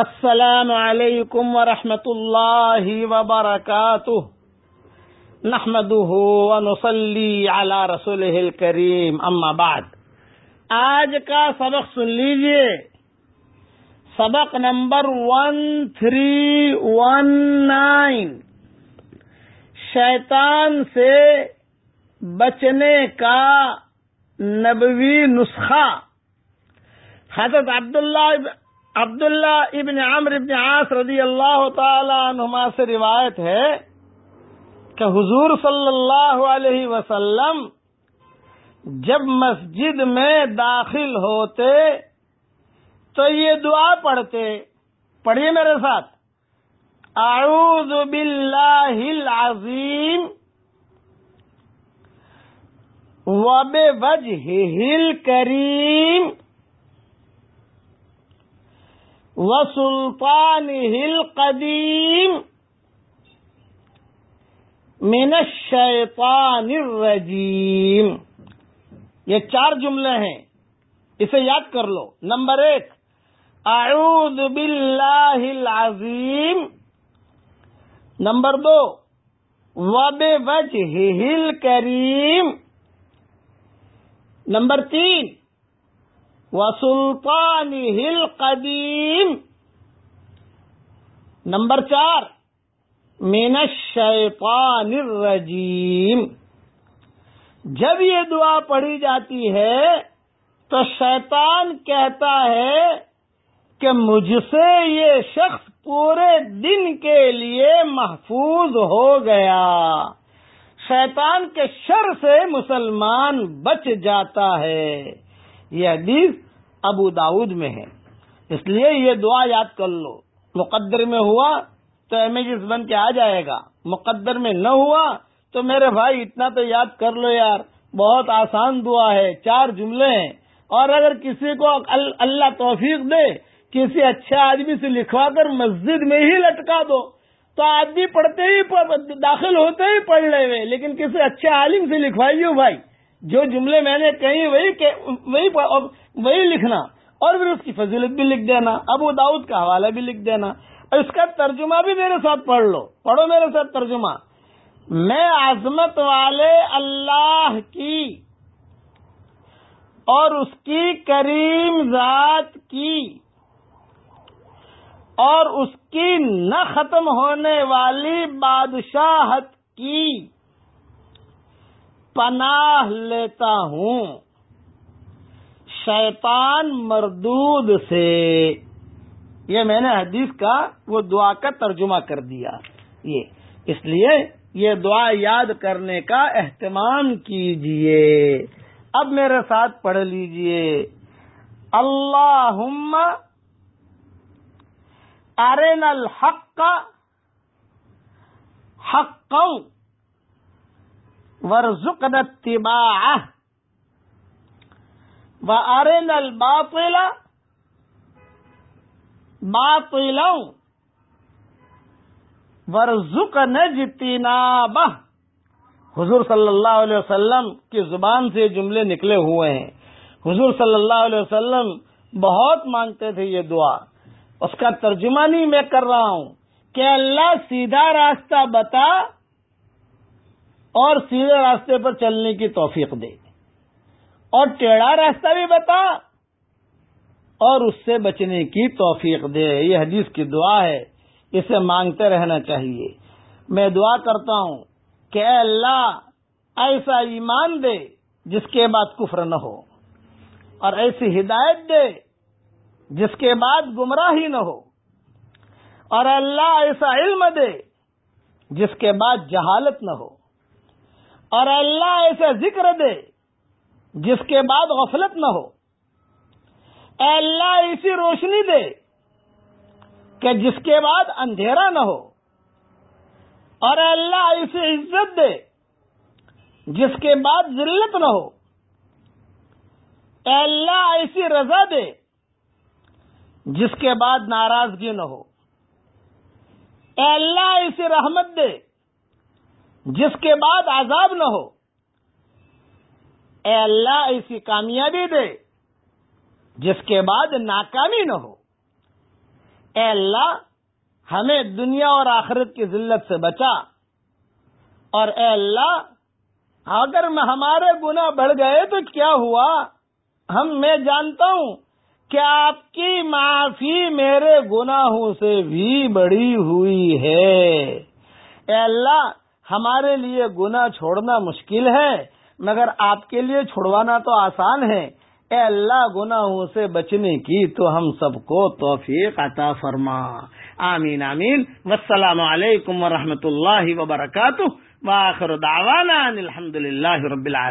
السلام علیکم ورحمۃ اللہ وبرکاتہ۔ نحمده ونصلي على رسوله الكريم اما بعد۔ آج کا سبق سن لیجیے۔ سبق number one three one nine شیطان سے بچنے کا نبوی نسخہ۔ حضرت عبداللہ عبداللہ ابن عمر ابن عاص رضی اللہ تعالی عنہما سے روایت ہے کہ حضور صلی اللہ علیہ وسلم جب مسجد میں داخل ہوتے تو یہ دعا پڑھتے، پڑھیے میرے ساتھ، اعوذ باللہ العظیم وب وجہ الکریم وسلطان ہل قدیم من الشیطان الرجیم یہ چار جملے ہیں. اسے یاد کر لو. نمبر ایک، اعوذ باللہ العظیم. نمبر دو وب وجہ ہل کریم نمبر تین وسلطان ہل قدیم نمبر چار مین الشیطان الرجیم. جب یہ دعا پڑھی جاتی ہے، تو شیطان کہتا ہے کہ مجھ سے یہ شخص پورے دن کے لیے محفوظ ہو گیا۔ شیطان کے شر سے مسلمان بچ جاتا ہے۔ یہ حدیث ابو داود میں ہے۔ اس لیے یہ دعا یاد کر لو۔ مقدر میں ہوا تو امیجز بن کے آ جائے گا۔ مقدر میں نہ ہوا تو میرے بھائی اتنا تو یاد کر لو یار۔ بہت آسان دعا ہے، چار جملے ہیں۔ اور اگر کسی کو اللہ توفیق دے، کسی اچھے آدمی سے لکھوا کر مسجد میں ہی لٹکا دو، تو آدمی پڑھتے ہی داخل ہوتے ہی پڑھ لے ہوئے لیکن کسی اچھے عالم سے لکھوائیے بھائی۔ جو جملے میں نے کہی وہی وہی وہی لکھنا اور پھر اس کی فضیلت بھی لکھ دینا، ابو داؤد کا حوالہ بھی لکھ دینا اور اس کا ترجمہ بھی میرے ساتھ پڑھ لو، پڑھو میرے ساتھ ترجمہ۔ میں عظمت والے اللہ کی اور اس کی کریم ذات کی اور اس کی نہ ختم ہونے والی بادشاہت کی۔ پناہ لیتا ہوں۔ شیطان مردود سے۔ یہ میں نے حدیث کا وہ دعا کا ترجمہ کر دیا۔ یہ۔ اس لیے یہ دعا یاد کرنے کا اہتمام کیجیے۔ اب میرے ساتھ پڑھ لیجیے۔ اللہ ارن الحق حق ورژن اتباعه. وارن الباطل باطلا. ورزقنا اجتنابه. حضور صلی اللہ علیہ وسلم کی زبان سے جملے نکلے ہوئے ہیں. حضور صلی اللہ علیہ وسلم بہت مانگتے تھے یہ دعا. اس کا ترجمہ نہیں میں کر رہا ہوں کہ اللہ سیدھا راستہ بتا اور سیدھے راستے پر چلنے کی توفیق دے اور ٹیڑھا راستہ بھی بتا اور اس سے بچنے کی توفیق دے۔ یہ حدیث کی دعا ہے، اسے مانگتے رہنا چاہیے۔ میں دعا کرتا ہوں کہ اے اللہ، ایسا ایمان دے جس کے بعد کفر نہ ہو، اور ایسی ہدایت دے جس کے بعد گمراہی نہ ہو۔ اور اللہ، ایسا علم دے جس کے بعد جہالت نہ ہو۔ اور اللہ ایسا ذکر دے جس کے بعد غفلت نہ ہو۔ اے اللہ ایسی روشنی دے کہ جس کے بعد اندھیرا نہ ہو۔ اور اللہ ایسی عزت دے جس کے بعد ذلت نہ ہو۔ اے اللہ ایسی رضا دے جس کے بعد ناراضگی نہ ہو۔ اے اللہ ایسی رحمت دے جس کے بعد عذاب نہ ہو۔ اے اللہ، ایسی کامیابی دے جس کے بعد ناکامی نہ ہو۔ اے اللہ، ہمیں دنیا اور آخرت کی ذلت سے بچا۔ اور اے اللہ، اگر ہمارے گنا بڑھ گئے تو کیا ہوا؟ ہم، میں جانتا ہوں کہ آپ کی معافی میرے گناہوں سے بھی بڑی ہوئی ہے۔ اے اللہ ہمارے لیے گنا چھوڑنا مشکل ہے، مگر آپ کے لیے چھڑوانا تو آسان ہے۔ اے اللہ، گناہوں سے بچنے کی تو ہم سب کو توفیق عطا فرما۔ آمین آمین۔ والسلام علیکم ورحمۃ اللہ وبرکاتہ۔ واخر دعوانا الحمد للہ رب العالمین۔